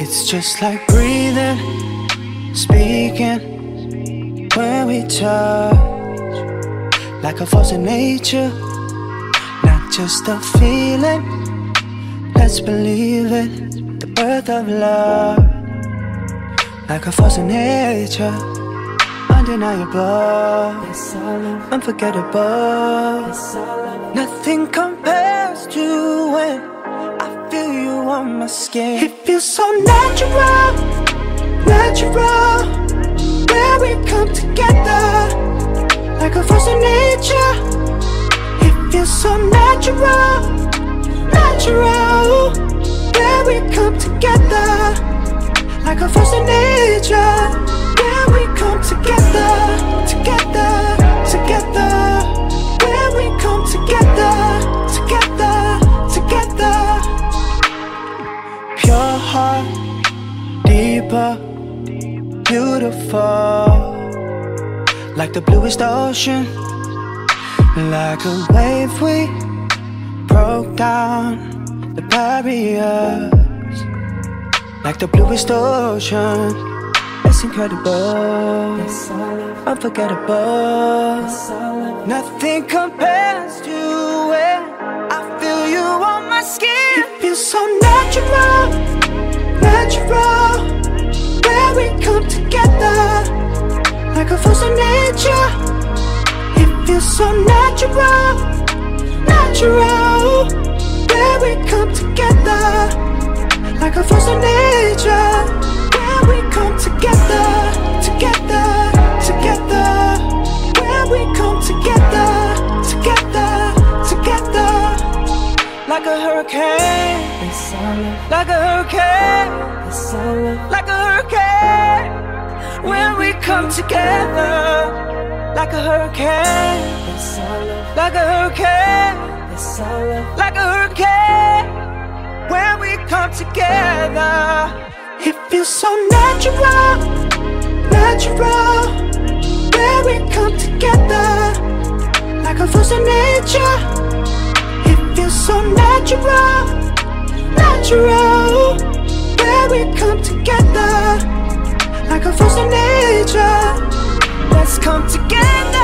It's just like breathing, speaking when we touch, like a force of nature, not just a feeling. Let's believe it, the birth of love, like a force of nature, undeniable, unforgettable. Nothing compares to when I feel you on my skin. It feels so natural, natural. Where we come together, like a force of nature. It feels so natural, natural. Where we come together, like a force of nature. Where we come together, together, deeper, beautiful, like the bluest ocean, like a wave we broke down the barriers, like the bluest ocean. It's incredible, unforgettable. Nothing compares to it. I feel you on my skin. It feels so natural, natural. Where we come together, like a force of nature. It feels so natural, natural. Where we come together, like a force of nature. Like a hurricane. Like a hurricane. When we come together. Like a hurricane. Like a hurricane. Like a hurricane. When we come together. It feels so natural. Natural. Where we come together. Like a force of nature it feels so natural, natural. Where we come together, like a force of nature. Let's come together.